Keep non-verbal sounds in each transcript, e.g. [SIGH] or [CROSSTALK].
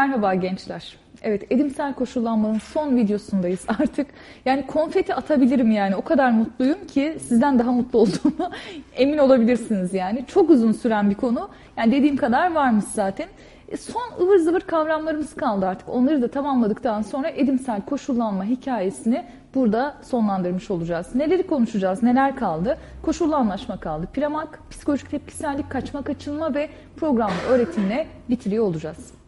Merhaba gençler. Evet, edimsel koşullanmanın son videosundayız [LAUGHS] artık. Yani konfeti atabilirim yani. O kadar mutluyum ki sizden daha mutlu olduğumu [LAUGHS] emin olabilirsiniz yani. Çok uzun süren bir konu. Yani dediğim kadar varmış zaten. E, son ıvır zıvır kavramlarımız kaldı artık. Onları da tamamladıktan sonra edimsel koşullanma hikayesini burada sonlandırmış olacağız. Neleri konuşacağız, neler kaldı? Koşullu anlaşma kaldı. Plamak, psikolojik tepkisellik, kaçma kaçınma ve programlı öğretimle bitiriyor olacağız.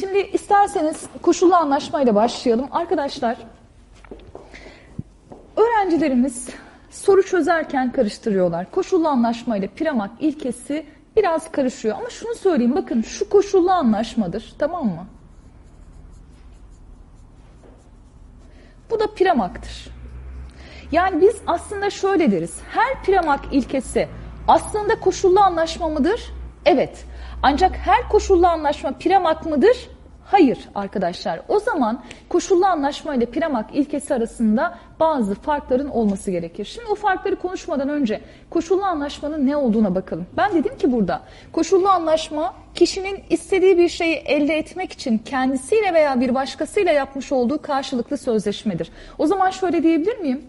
Şimdi isterseniz koşullu anlaşmayla başlayalım. Arkadaşlar, öğrencilerimiz soru çözerken karıştırıyorlar. Koşullu anlaşma ile Pragmat ilkesi biraz karışıyor. Ama şunu söyleyeyim, bakın şu koşullu anlaşmadır, tamam mı? Bu da Pragmat'tır. Yani biz aslında şöyle deriz, her Pragmat ilkesi aslında koşullu anlaşma mıdır? Evet. Ancak her koşullu anlaşma Pragmat mıdır? Hayır arkadaşlar. O zaman koşullu anlaşma ile Pragmat ilkesi arasında bazı farkların olması gerekir. Şimdi o farkları konuşmadan önce koşullu anlaşmanın ne olduğuna bakalım. Ben dedim ki burada koşullu anlaşma kişinin istediği bir şeyi elde etmek için kendisiyle veya bir başkasıyla yapmış olduğu karşılıklı sözleşmedir. O zaman şöyle diyebilir miyim?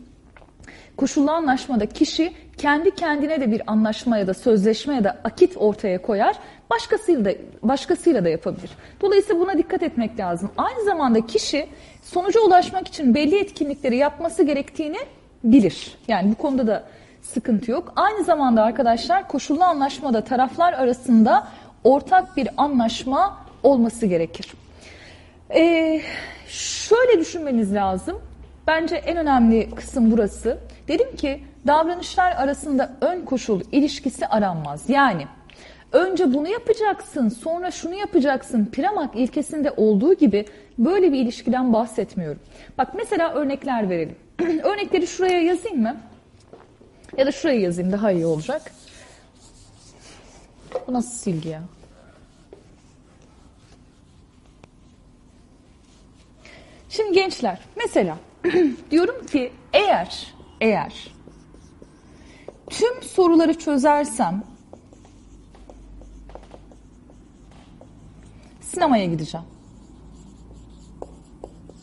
Koşullu anlaşmada kişi kendi kendine de bir anlaşma ya da sözleşme ya da akit ortaya koyar. Başkasıyla da, başkasıyla da yapabilir. Dolayısıyla buna dikkat etmek lazım. Aynı zamanda kişi sonuca ulaşmak için belli etkinlikleri yapması gerektiğini bilir. Yani bu konuda da sıkıntı yok. Aynı zamanda arkadaşlar koşullu anlaşmada taraflar arasında ortak bir anlaşma olması gerekir. Ee, şöyle düşünmeniz lazım. Bence en önemli kısım burası. Dedim ki davranışlar arasında ön koşul ilişkisi aranmaz. Yani önce bunu yapacaksın sonra şunu yapacaksın Pragmat ilkesinde olduğu gibi böyle bir ilişkiden bahsetmiyorum. Bak mesela örnekler verelim. [CLEARS THROAT] Örnekleri şuraya yazayım mı? Ya da şuraya yazayım daha iyi olacak. Bu nasıl silgi ya? Şimdi gençler mesela [CLEARS THROAT] diyorum ki eğer eğer tüm soruları çözersem sinemaya gideceğim.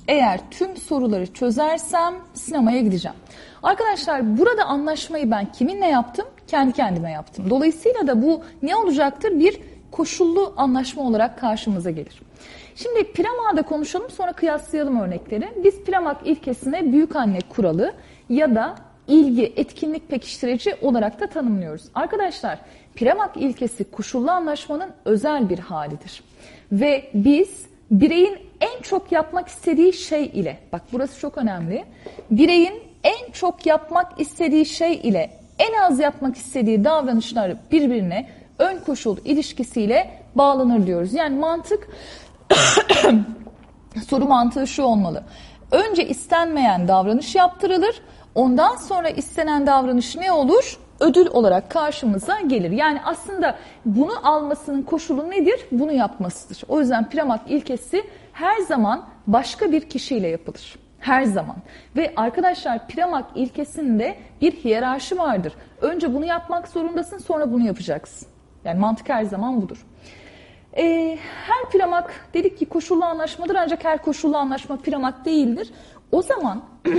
Eğer tüm soruları çözersem sinemaya gideceğim. Arkadaşlar burada anlaşmayı ben kiminle yaptım? Kendi kendime yaptım. Dolayısıyla da bu ne olacaktır? Bir koşullu anlaşma olarak karşımıza gelir. Şimdi Piramak'da konuşalım sonra kıyaslayalım örnekleri. Biz Piramak ilkesine büyük anne kuralı ya da ilgi, etkinlik pekiştirici olarak da tanımlıyoruz. Arkadaşlar Piramak ilkesi koşullu anlaşmanın özel bir halidir. Ve biz bireyin en çok yapmak istediği şey ile, bak burası çok önemli, bireyin en çok yapmak istediği şey ile en az yapmak istediği davranışları birbirine ön koşul ilişkisiyle bağlanır diyoruz. Yani mantık [COUGHS] soru mantığı şu olmalı. Önce istenmeyen davranış yaptırılır. Ondan sonra istenen davranış ne olur? Ödül olarak karşımıza gelir. Yani aslında bunu almasının koşulu nedir? Bunu yapmasıdır. O yüzden Pragmat ilkesi her zaman başka bir kişiyle yapılır. Her zaman. Ve arkadaşlar Pragmat ilkesinde bir hiyerarşi vardır. Önce bunu yapmak zorundasın sonra bunu yapacaksın. Yani mantık her zaman budur. Ee, her Pragmat dedik ki koşullu anlaşmadır ancak her koşullu anlaşma Pragmat değildir. O zaman [CLEARS THROAT]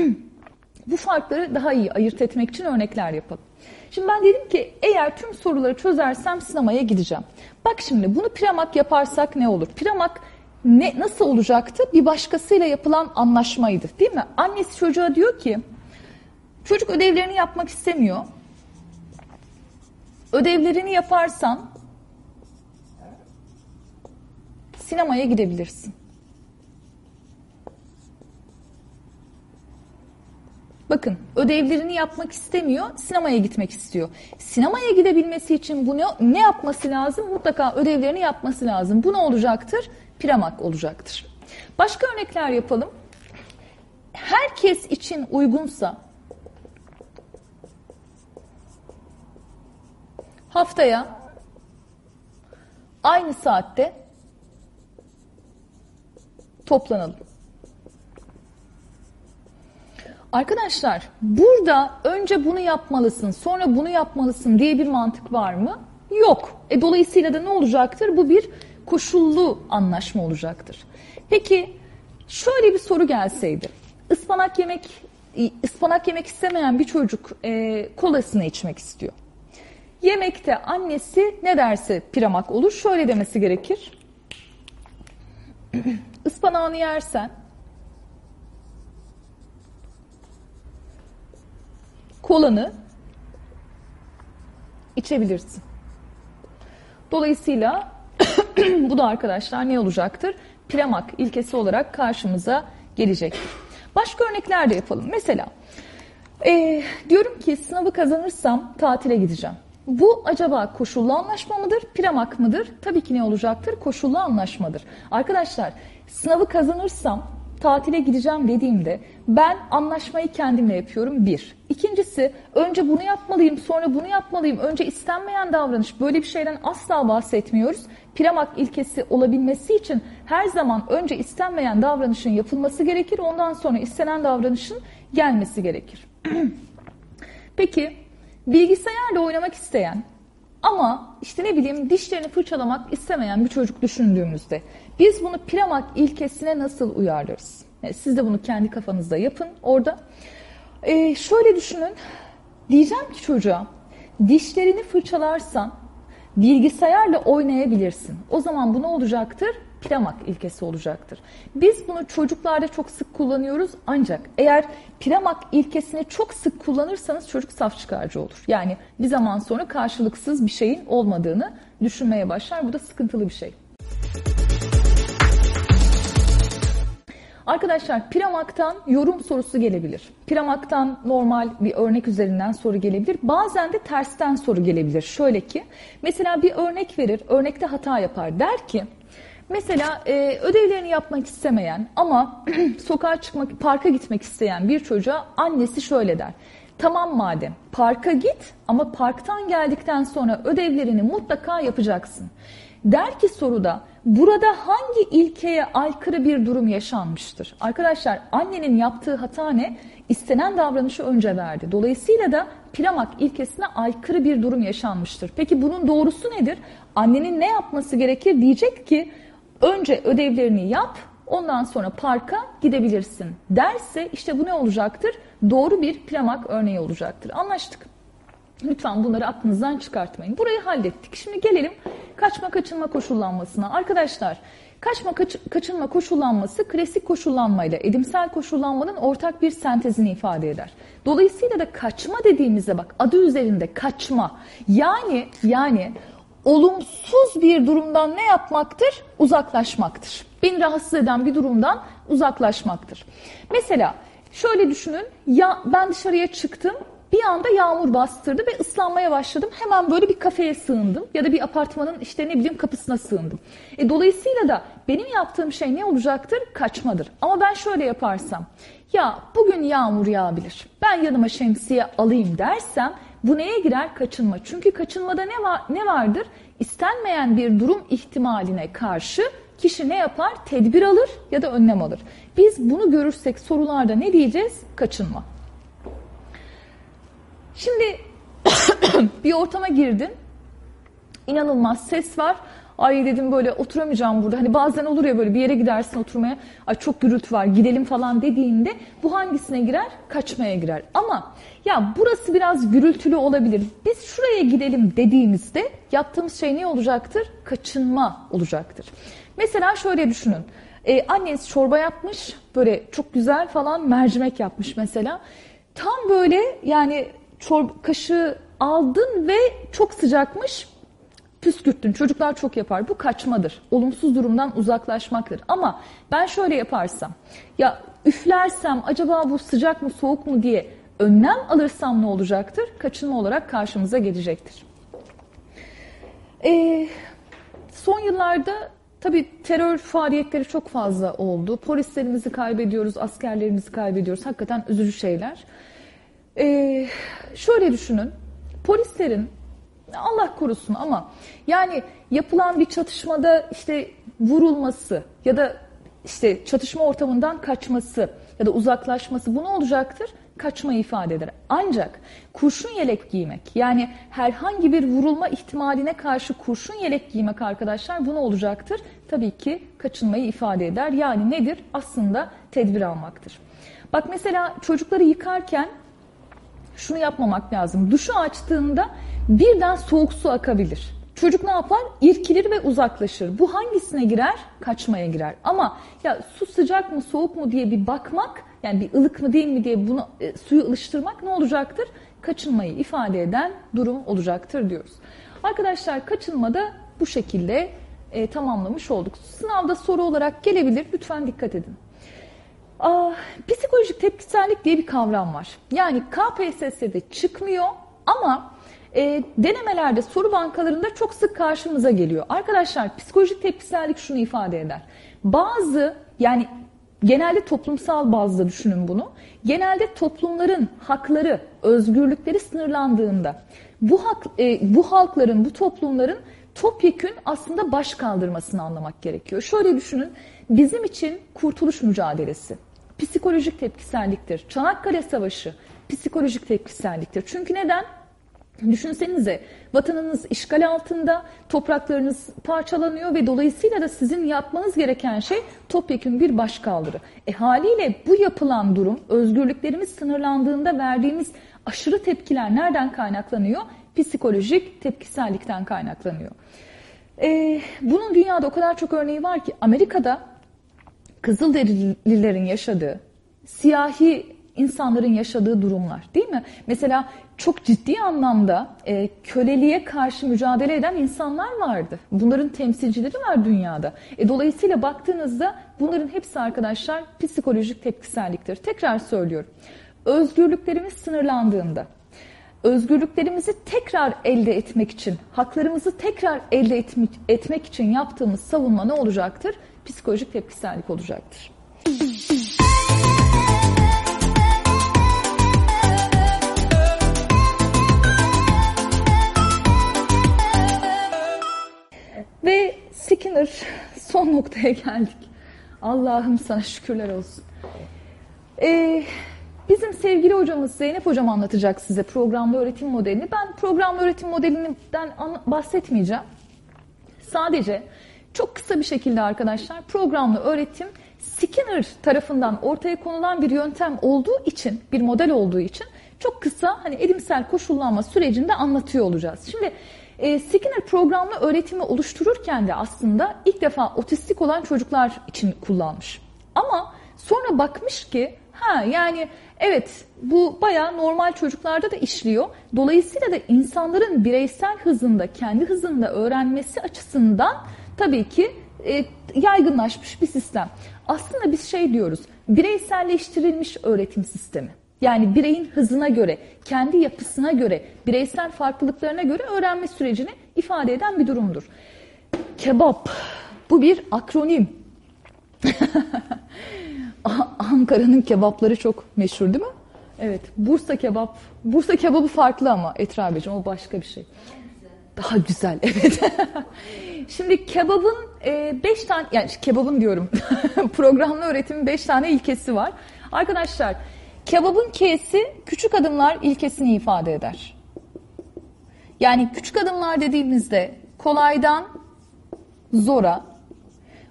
bu farkları daha iyi ayırt etmek için örnekler yapalım. Şimdi ben dedim ki eğer tüm soruları çözersem sinemaya gideceğim. Bak şimdi bunu Pragmat yaparsak ne olur? Pragmat ne, nasıl olacaktı? Bir başkasıyla yapılan anlaşmaydı değil mi? Annesi çocuğa diyor ki çocuk ödevlerini yapmak istemiyor. Ödevlerini yaparsan sinemaya gidebilirsin. Bakın ödevlerini yapmak istemiyor, sinemaya gitmek istiyor. Sinemaya gidebilmesi için bu ne, ne yapması lazım? Mutlaka ödevlerini yapması lazım. Bu ne olacaktır? Piramak olacaktır. Başka örnekler yapalım. Herkes için uygunsa haftaya aynı saatte toplanalım. Arkadaşlar burada önce bunu yapmalısın sonra bunu yapmalısın diye bir mantık var mı? Yok. E, dolayısıyla da ne olacaktır? Bu bir koşullu anlaşma olacaktır. Peki şöyle bir soru gelseydi. Ispanak yemek ıspanak yemek istemeyen bir çocuk e, kolasını içmek istiyor. Yemekte annesi ne derse piramak olur. Şöyle demesi gerekir. [CLEARS THROAT] Ispanağını yersen kolanı içebilirsin. Dolayısıyla [CLEARS THROAT] bu da arkadaşlar ne olacaktır? Piramak ilkesi olarak karşımıza gelecektir. Başka örnekler de yapalım. Mesela e, diyorum ki sınavı kazanırsam tatile gideceğim. Bu acaba koşullu anlaşma mıdır, piramak mıdır? Tabii ki ne olacaktır? Koşullu anlaşmadır. Arkadaşlar sınavı kazanırsam tatile gideceğim dediğimde ben anlaşmayı kendimle yapıyorum bir. İkincisi önce bunu yapmalıyım sonra bunu yapmalıyım. Önce istenmeyen davranış böyle bir şeyden asla bahsetmiyoruz. Piramak ilkesi olabilmesi için her zaman önce istenmeyen davranışın yapılması gerekir. Ondan sonra istenen davranışın gelmesi gerekir. [CLEARS THROAT] Peki bilgisayarla oynamak isteyen ama işte ne bileyim dişlerini fırçalamak istemeyen bir çocuk düşündüğümüzde biz bunu Piramak ilkesine nasıl uyarlarız? Yani siz de bunu kendi kafanızda yapın orada. Ee, şöyle düşünün. Diyeceğim ki çocuğa dişlerini fırçalarsan bilgisayarla oynayabilirsin. O zaman bu ne olacaktır? Piramak ilkesi olacaktır. Biz bunu çocuklarda çok sık kullanıyoruz ancak eğer piramak ilkesini çok sık kullanırsanız çocuk saf çıkarcı olur. Yani bir zaman sonra karşılıksız bir şeyin olmadığını düşünmeye başlar. Bu da sıkıntılı bir şey. Arkadaşlar Piramak'tan yorum sorusu gelebilir. Piramak'tan normal bir örnek üzerinden soru gelebilir. Bazen de tersten soru gelebilir. Şöyle ki mesela bir örnek verir, örnekte hata yapar. Der ki mesela e, ödevlerini yapmak istemeyen ama [CLEARS THROAT] sokağa çıkmak, parka gitmek isteyen bir çocuğa annesi şöyle der. Tamam madem parka git ama parktan geldikten sonra ödevlerini mutlaka yapacaksın. Der ki soruda burada hangi ilkeye aykırı bir durum yaşanmıştır? Arkadaşlar annenin yaptığı hata ne? İstenen davranışı önce verdi. Dolayısıyla da Piramak ilkesine aykırı bir durum yaşanmıştır. Peki bunun doğrusu nedir? Annenin ne yapması gerekir? Diyecek ki önce ödevlerini yap ondan sonra parka gidebilirsin derse işte bu ne olacaktır? Doğru bir Piramak örneği olacaktır. Anlaştık. Lütfen bunları aklınızdan çıkartmayın. Burayı hallettik. Şimdi gelelim kaçma kaçınma koşullanmasına. Arkadaşlar kaçma kaç, kaçınma koşullanması klasik koşullanmayla edimsel koşullanmanın ortak bir sentezini ifade eder. Dolayısıyla da kaçma dediğimizde bak adı üzerinde kaçma. Yani yani olumsuz bir durumdan ne yapmaktır? Uzaklaşmaktır. Beni rahatsız eden bir durumdan uzaklaşmaktır. Mesela şöyle düşünün ya ben dışarıya çıktım bir anda yağmur bastırdı ve ıslanmaya başladım. Hemen böyle bir kafeye sığındım ya da bir apartmanın işte ne bileyim kapısına sığındım. E, dolayısıyla da benim yaptığım şey ne olacaktır? Kaçmadır. Ama ben şöyle yaparsam ya bugün yağmur yağabilir. Ben yanıma şemsiye alayım dersem bu neye girer? Kaçınma. Çünkü kaçınmada ne var ne vardır? İstenmeyen bir durum ihtimaline karşı kişi ne yapar? Tedbir alır ya da önlem alır. Biz bunu görürsek sorularda ne diyeceğiz? Kaçınma. Şimdi [COUGHS] bir ortama girdin. İnanılmaz ses var. Ay dedim böyle oturamayacağım burada. Hani bazen olur ya böyle bir yere gidersin oturmaya. Ay çok gürültü var gidelim falan dediğinde bu hangisine girer? Kaçmaya girer. Ama ya burası biraz gürültülü olabilir. Biz şuraya gidelim dediğimizde yaptığımız şey ne olacaktır? Kaçınma olacaktır. Mesela şöyle düşünün. Ee, anneniz çorba yapmış. Böyle çok güzel falan mercimek yapmış mesela. Tam böyle yani çorba kaşığı aldın ve çok sıcakmış püskürttün. Çocuklar çok yapar. Bu kaçmadır. Olumsuz durumdan uzaklaşmaktır. Ama ben şöyle yaparsam ya üflersem acaba bu sıcak mı soğuk mu diye önlem alırsam ne olacaktır? Kaçınma olarak karşımıza gelecektir. Ee, son yıllarda tabii terör faaliyetleri çok fazla oldu. Polislerimizi kaybediyoruz, askerlerimizi kaybediyoruz. Hakikaten üzücü şeyler. Ee, şöyle düşünün, polislerin Allah korusun ama yani yapılan bir çatışmada işte vurulması ya da işte çatışma ortamından kaçması ya da uzaklaşması bu ne olacaktır? kaçmayı ifade eder. Ancak kurşun yelek giymek yani herhangi bir vurulma ihtimaline karşı kurşun yelek giymek arkadaşlar bu ne olacaktır? Tabii ki kaçınmayı ifade eder. Yani nedir? Aslında tedbir almaktır. Bak mesela çocukları yıkarken şunu yapmamak lazım. Duşu açtığında birden soğuk su akabilir. Çocuk ne yapar? İrkilir ve uzaklaşır. Bu hangisine girer? Kaçmaya girer. Ama ya su sıcak mı soğuk mu diye bir bakmak, yani bir ılık mı değil mi diye bunu e, suyu ılıştırmak ne olacaktır? Kaçınmayı ifade eden durum olacaktır diyoruz. Arkadaşlar kaçınmada bu şekilde e, tamamlamış olduk. Sınavda soru olarak gelebilir. Lütfen dikkat edin. Aa, psikolojik tepkisellik diye bir kavram var. Yani KPSS'de çıkmıyor ama e, denemelerde soru bankalarında çok sık karşımıza geliyor. Arkadaşlar psikolojik tepkisellik şunu ifade eder. Bazı yani genelde toplumsal bazda düşünün bunu. Genelde toplumların hakları, özgürlükleri sınırlandığında bu hak, e, bu halkların, bu toplumların topyekün aslında baş kaldırmasını anlamak gerekiyor. Şöyle düşünün, bizim için kurtuluş mücadelesi psikolojik tepkiselliktir. Çanakkale Savaşı psikolojik tepkiselliktir. Çünkü neden? Düşünsenize vatanınız işgal altında, topraklarınız parçalanıyor ve dolayısıyla da sizin yapmanız gereken şey topyekun bir başkaldırı. E haliyle bu yapılan durum özgürlüklerimiz sınırlandığında verdiğimiz aşırı tepkiler nereden kaynaklanıyor? Psikolojik tepkisellikten kaynaklanıyor. E, bunun dünyada o kadar çok örneği var ki Amerika'da Kızılderililerin yaşadığı, siyahi insanların yaşadığı durumlar değil mi? Mesela çok ciddi anlamda e, köleliğe karşı mücadele eden insanlar vardı. Bunların temsilcileri var dünyada. E, dolayısıyla baktığınızda bunların hepsi arkadaşlar psikolojik tepkiselliktir. Tekrar söylüyorum. Özgürlüklerimiz sınırlandığında, özgürlüklerimizi tekrar elde etmek için, haklarımızı tekrar elde etmek için yaptığımız savunma ne olacaktır? Psikolojik tepkisellik olacaktır. Ve Skinner son noktaya geldik. Allah'ım sana şükürler olsun. Ee, bizim sevgili hocamız Zeynep hocam anlatacak size programlı öğretim modelini. Ben programlı öğretim modelinden bahsetmeyeceğim. Sadece çok kısa bir şekilde arkadaşlar programlı öğretim Skinner tarafından ortaya konulan bir yöntem olduğu için, bir model olduğu için çok kısa hani edimsel koşullanma sürecinde anlatıyor olacağız. Şimdi e, Skinner programlı öğretimi oluştururken de aslında ilk defa otistik olan çocuklar için kullanmış. Ama sonra bakmış ki ha yani evet bu baya normal çocuklarda da işliyor. Dolayısıyla da insanların bireysel hızında, kendi hızında öğrenmesi açısından tabii ki e, yaygınlaşmış bir sistem. Aslında biz şey diyoruz, bireyselleştirilmiş öğretim sistemi. Yani bireyin hızına göre, kendi yapısına göre, bireysel farklılıklarına göre öğrenme sürecini ifade eden bir durumdur. Kebap, bu bir akronim. [LAUGHS] Ankara'nın kebapları çok meşhur değil mi? Evet, Bursa kebap. Bursa kebabı farklı ama Etrabeciğim o başka bir şey. Daha güzel, [LAUGHS] evet. Şimdi kebabın e, beş tane, yani kebabın diyorum, [LAUGHS] programlı öğretimin beş tane ilkesi var. Arkadaşlar, Kebabın K'si küçük adımlar ilkesini ifade eder. Yani küçük adımlar dediğimizde kolaydan zora,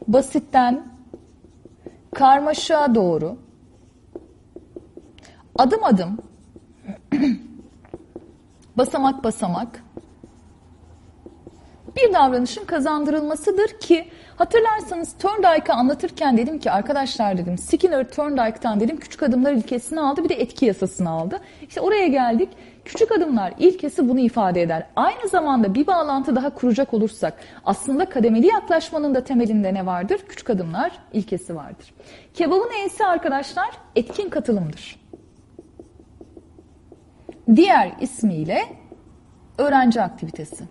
basitten karmaşa doğru adım adım [CLEARS THROAT] basamak basamak bir davranışın kazandırılmasıdır ki hatırlarsanız Thorndike'ı anlatırken dedim ki arkadaşlar dedim Skinner Thorndike'tan dedim küçük adımlar ilkesini aldı bir de etki yasasını aldı. İşte oraya geldik. Küçük adımlar ilkesi bunu ifade eder. Aynı zamanda bir bağlantı daha kuracak olursak aslında kademeli yaklaşmanın da temelinde ne vardır? Küçük adımlar ilkesi vardır. Kebabın E'si arkadaşlar etkin katılımdır. Diğer ismiyle öğrenci aktivitesi.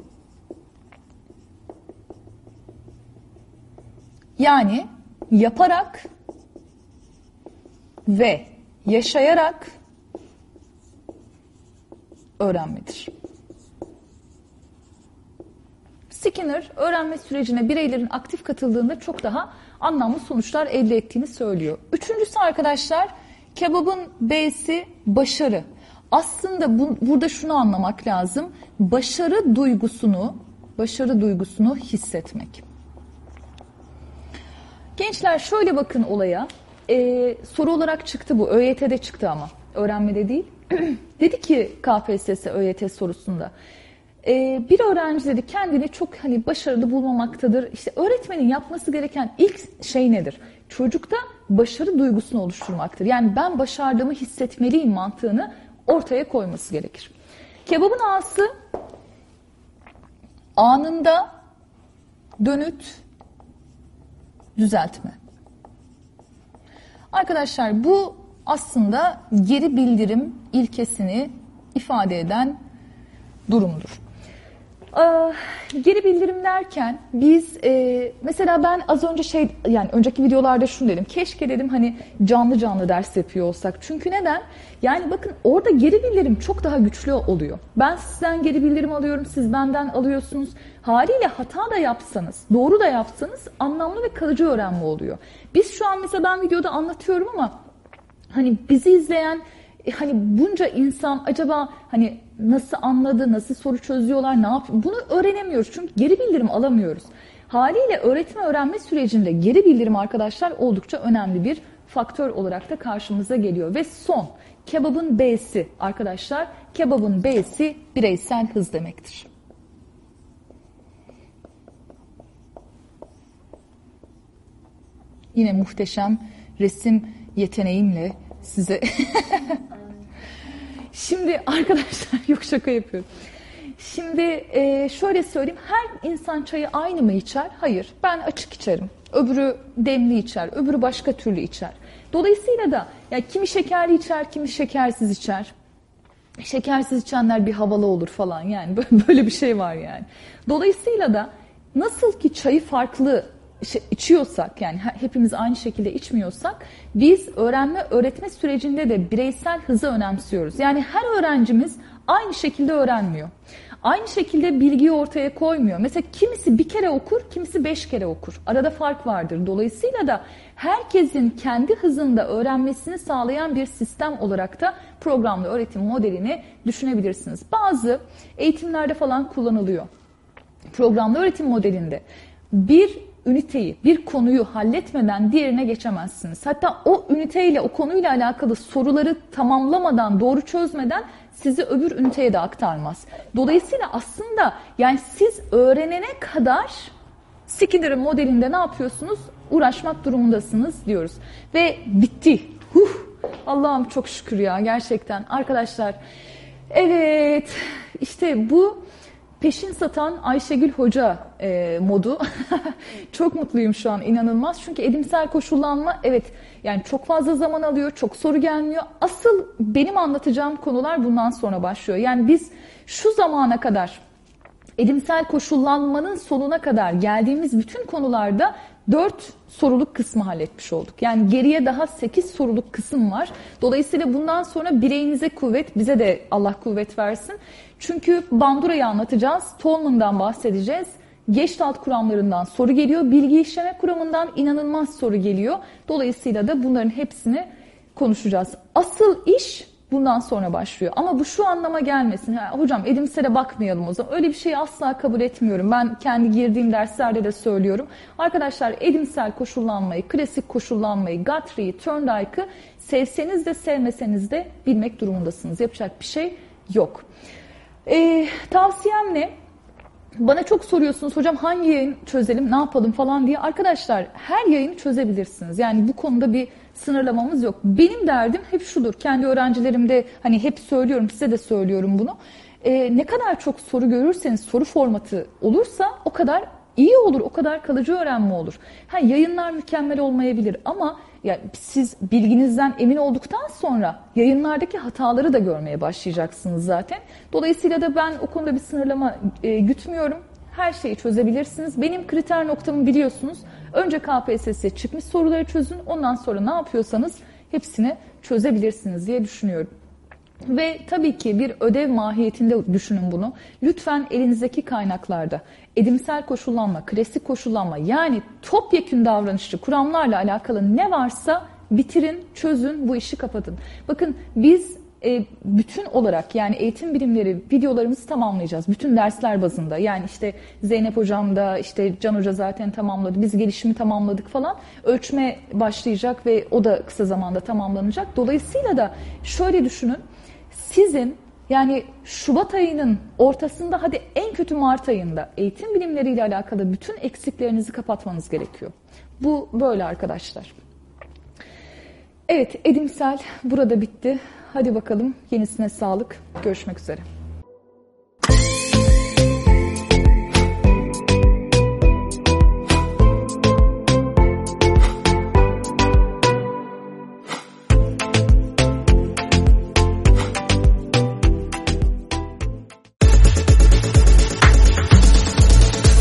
Yani yaparak ve yaşayarak öğrenmedir. Skinner öğrenme sürecine bireylerin aktif katıldığında çok daha anlamlı sonuçlar elde ettiğini söylüyor. Üçüncüsü arkadaşlar kebabın B'si başarı. Aslında bu, burada şunu anlamak lazım. Başarı duygusunu, başarı duygusunu hissetmek. Gençler şöyle bakın olaya. Ee, soru olarak çıktı bu. ÖYT'de çıktı ama. Öğrenmede değil. [CLEARS THROAT] dedi ki KPSS ÖYT sorusunda. Ee, bir öğrenci dedi kendini çok hani başarılı bulmamaktadır. İşte öğretmenin yapması gereken ilk şey nedir? Çocukta başarı duygusunu oluşturmaktır. Yani ben başardığımı hissetmeliyim mantığını ortaya koyması gerekir. Kebabın ağası anında dönüt düzeltme. Arkadaşlar bu aslında geri bildirim ilkesini ifade eden durumdur. Ee, geri bildirim derken biz e, mesela ben az önce şey yani önceki videolarda şunu dedim. Keşke dedim hani canlı canlı ders yapıyor olsak. Çünkü neden? Yani bakın orada geri bildirim çok daha güçlü oluyor. Ben sizden geri bildirim alıyorum, siz benden alıyorsunuz. Haliyle hata da yapsanız, doğru da yapsanız anlamlı ve kalıcı öğrenme oluyor. Biz şu an mesela ben videoda anlatıyorum ama hani bizi izleyen e, hani bunca insan acaba hani nasıl anladı, nasıl soru çözüyorlar, ne yap bunu öğrenemiyoruz. Çünkü geri bildirim alamıyoruz. Haliyle öğretme öğrenme sürecinde geri bildirim arkadaşlar oldukça önemli bir faktör olarak da karşımıza geliyor. Ve son kebabın B'si arkadaşlar kebabın B'si bireysel hız demektir. Yine muhteşem resim yeteneğimle size [LAUGHS] Şimdi arkadaşlar [LAUGHS] yok şaka yapıyorum. Şimdi e, şöyle söyleyeyim her insan çayı aynı mı içer? Hayır ben açık içerim. Öbürü demli içer, öbürü başka türlü içer. Dolayısıyla da ya kimi şekerli içer, kimi şekersiz içer. Şekersiz içenler bir havalı olur falan yani [LAUGHS] böyle bir şey var yani. Dolayısıyla da nasıl ki çayı farklı içiyorsak yani hepimiz aynı şekilde içmiyorsak biz öğrenme öğretme sürecinde de bireysel hızı önemsiyoruz. Yani her öğrencimiz aynı şekilde öğrenmiyor. Aynı şekilde bilgiyi ortaya koymuyor. Mesela kimisi bir kere okur, kimisi beş kere okur. Arada fark vardır. Dolayısıyla da herkesin kendi hızında öğrenmesini sağlayan bir sistem olarak da programlı öğretim modelini düşünebilirsiniz. Bazı eğitimlerde falan kullanılıyor. Programlı öğretim modelinde bir üniteyi, bir konuyu halletmeden diğerine geçemezsiniz. Hatta o üniteyle, o konuyla alakalı soruları tamamlamadan, doğru çözmeden sizi öbür üniteye de aktarmaz. Dolayısıyla aslında yani siz öğrenene kadar Skinner'ın modelinde ne yapıyorsunuz? Uğraşmak durumundasınız diyoruz. Ve bitti. Huh! Allah'ım çok şükür ya gerçekten. Arkadaşlar evet işte bu peşin satan Ayşegül Hoca e, modu. [LAUGHS] çok mutluyum şu an inanılmaz. Çünkü edimsel koşullanma evet yani çok fazla zaman alıyor, çok soru gelmiyor. Asıl benim anlatacağım konular bundan sonra başlıyor. Yani biz şu zamana kadar edimsel koşullanmanın sonuna kadar geldiğimiz bütün konularda 4 soruluk kısmı halletmiş olduk. Yani geriye daha 8 soruluk kısım var. Dolayısıyla bundan sonra bireğinize kuvvet, bize de Allah kuvvet versin. Çünkü Bandura'yı anlatacağız, Tolman'dan bahsedeceğiz. Geçtalt kuramlarından soru geliyor, bilgi işleme kuramından inanılmaz soru geliyor. Dolayısıyla da bunların hepsini konuşacağız. Asıl iş bundan sonra başlıyor. Ama bu şu anlama gelmesin. Ha, hocam Edimsel'e bakmayalım o zaman. Öyle bir şeyi asla kabul etmiyorum. Ben kendi girdiğim derslerde de söylüyorum. Arkadaşlar Edimsel koşullanmayı, klasik koşullanmayı, Guthrie'yi, Thorndike'ı sevseniz de sevmeseniz de bilmek durumundasınız. Yapacak bir şey yok. Ee, tavsiyem ne? Bana çok soruyorsunuz hocam hangi yayın çözelim, ne yapalım falan diye. Arkadaşlar her yayını çözebilirsiniz. Yani bu konuda bir sınırlamamız yok. Benim derdim hep şudur. Kendi öğrencilerimde hani hep söylüyorum, size de söylüyorum bunu. Ee, ne kadar çok soru görürseniz, soru formatı olursa o kadar iyi olur, o kadar kalıcı öğrenme olur. Ha, yayınlar mükemmel olmayabilir ama ya siz bilginizden emin olduktan sonra yayınlardaki hataları da görmeye başlayacaksınız zaten. Dolayısıyla da ben o konuda bir sınırlama e, gütmüyorum. Her şeyi çözebilirsiniz. Benim kriter noktamı biliyorsunuz. Önce KPSS'ye çıkmış soruları çözün. Ondan sonra ne yapıyorsanız hepsini çözebilirsiniz diye düşünüyorum. Ve tabii ki bir ödev mahiyetinde düşünün bunu. Lütfen elinizdeki kaynaklarda edimsel koşullanma, klasik koşullanma yani topyekün davranışçı kuramlarla alakalı ne varsa bitirin, çözün, bu işi kapatın. Bakın biz e, bütün olarak yani eğitim bilimleri videolarımızı tamamlayacağız. Bütün dersler bazında. Yani işte Zeynep hocam da işte Can hoca zaten tamamladı. Biz gelişimi tamamladık falan. Ölçme başlayacak ve o da kısa zamanda tamamlanacak. Dolayısıyla da şöyle düşünün. Sizin yani Şubat ayının ortasında hadi en kötü Mart ayında eğitim bilimleriyle alakalı bütün eksiklerinizi kapatmanız gerekiyor. Bu böyle arkadaşlar. Evet Edimsel burada bitti. Hadi bakalım yenisine sağlık. Görüşmek üzere.